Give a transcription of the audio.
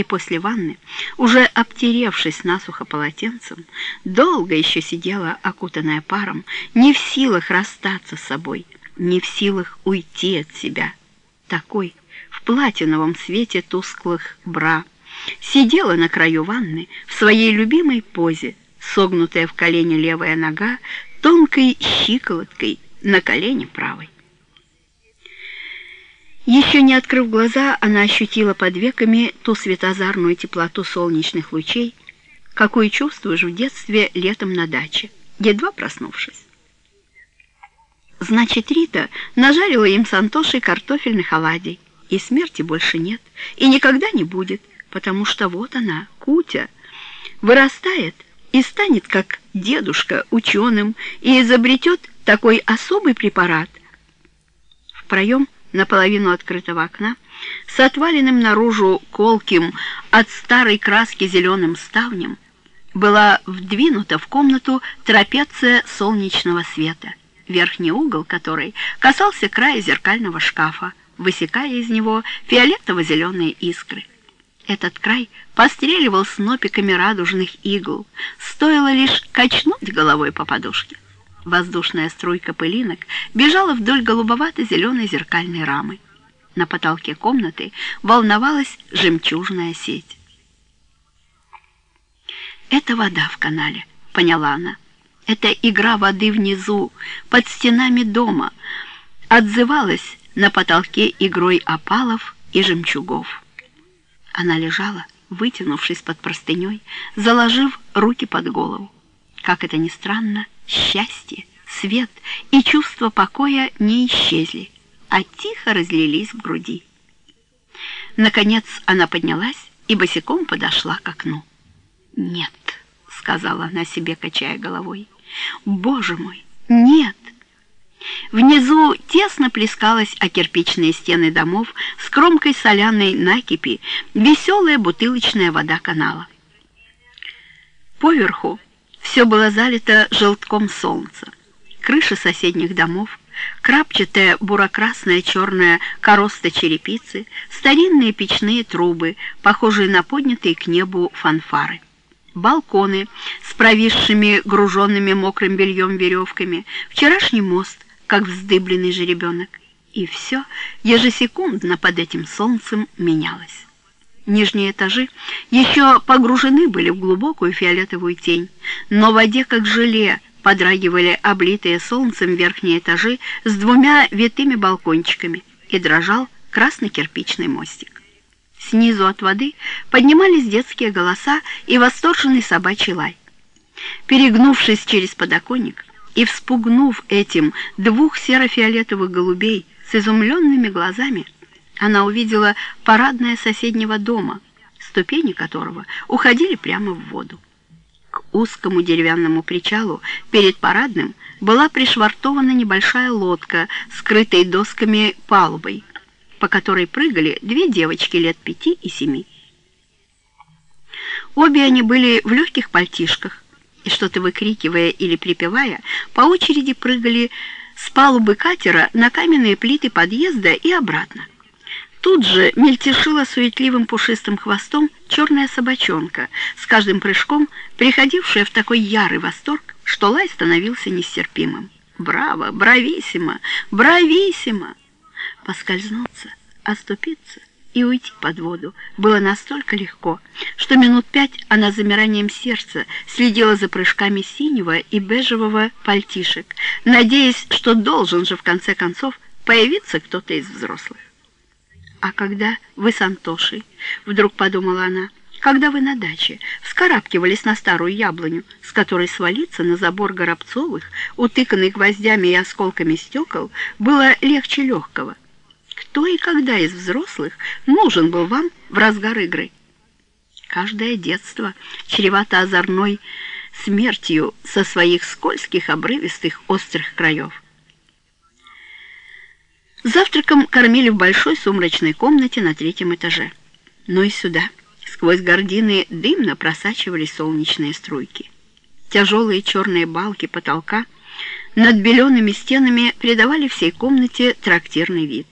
и после ванны, уже обтеревшись насухо полотенцем, долго еще сидела, окутанная паром, не в силах расстаться с собой, не в силах уйти от себя. Такой, в платиновом свете тусклых бра, сидела на краю ванны в своей любимой позе, согнутая в колени левая нога, тонкой щиколоткой на колене правой. Еще не открыв глаза, она ощутила под веками ту светозарную теплоту солнечных лучей, какую чувствуешь в детстве летом на даче, едва проснувшись. Значит, Рита нажарила им с Антошей картофельных оладий, и смерти больше нет, и никогда не будет, потому что вот она, Кутя, вырастает и станет, как дедушка, ученым, и изобретет такой особый препарат. В проем наполовину открытого окна, с отваленным наружу колким от старой краски зеленым ставнем, была вдвинута в комнату трапеция солнечного света, верхний угол которой касался края зеркального шкафа, высекая из него фиолетово-зеленые искры. Этот край постреливал снопиками радужных игл, стоило лишь качнуть головой по подушке. Воздушная струйка пылинок бежала вдоль голубовато-зеленой зеркальной рамы. На потолке комнаты волновалась жемчужная сеть. «Это вода в канале», — поняла она. «Это игра воды внизу, под стенами дома», отзывалась на потолке игрой опалов и жемчугов. Она лежала, вытянувшись под простыней, заложив руки под голову. Как это ни странно, счастье, свет и чувство покоя не исчезли, а тихо разлились в груди. Наконец она поднялась и босиком подошла к окну. «Нет», — сказала она себе, качая головой, — «Боже мой, нет!» Внизу тесно плескалась о кирпичные стены домов с кромкой соляной накипи веселая бутылочная вода канала. Поверху все было залито желтком солнца. Крыши соседних домов, крапчатая бурокрасная черная короста черепицы, старинные печные трубы, похожие на поднятые к небу фанфары. Балконы с провисшими, груженными мокрым бельем веревками, вчерашний мост, как вздыбленный жеребенок. И все ежесекундно под этим солнцем менялось. Нижние этажи еще погружены были в глубокую фиолетовую тень, но в воде, как желе, подрагивали облитые солнцем верхние этажи с двумя витыми балкончиками и дрожал красный кирпичный мостик. Снизу от воды поднимались детские голоса и восторженный собачий лай. Перегнувшись через подоконник и вспугнув этим двух серо-фиолетовых голубей с изумленными глазами, она увидела парадное соседнего дома, ступени которого уходили прямо в воду. К узкому деревянному причалу перед парадным была пришвартована небольшая лодка, скрытой досками палубой, по которой прыгали две девочки лет пяти и семи. Обе они были в легких пальтишках, и что-то выкрикивая или припевая, по очереди прыгали с палубы катера на каменные плиты подъезда и обратно. Тут же мельтешила суетливым пушистым хвостом черная собачонка, с каждым прыжком приходившая в такой ярый восторг, что лай становился нестерпимым. «Браво! Брависсимо! Брависсимо!» Поскользнуться, оступиться и уйти под воду было настолько легко, что минут пять она замиранием сердца следила за прыжками синего и бежевого пальтишек, надеясь, что должен же в конце концов появиться кто-то из взрослых. «А когда вы с Антошей?» — вдруг подумала она. «Когда вы на даче вскарабкивались на старую яблоню, с которой свалиться на забор Горобцовых, утыканный гвоздями и осколками стекол, было легче легкого. Кто и когда из взрослых нужен был вам в разгар игры?» Каждое детство чревато озорной смертью со своих скользких, обрывистых, острых краев. Завтраком кормили в большой сумрачной комнате на третьем этаже. Но и сюда, сквозь гардины, дымно просачивались солнечные струйки. Тяжелые черные балки потолка над белеными стенами придавали всей комнате трактирный вид.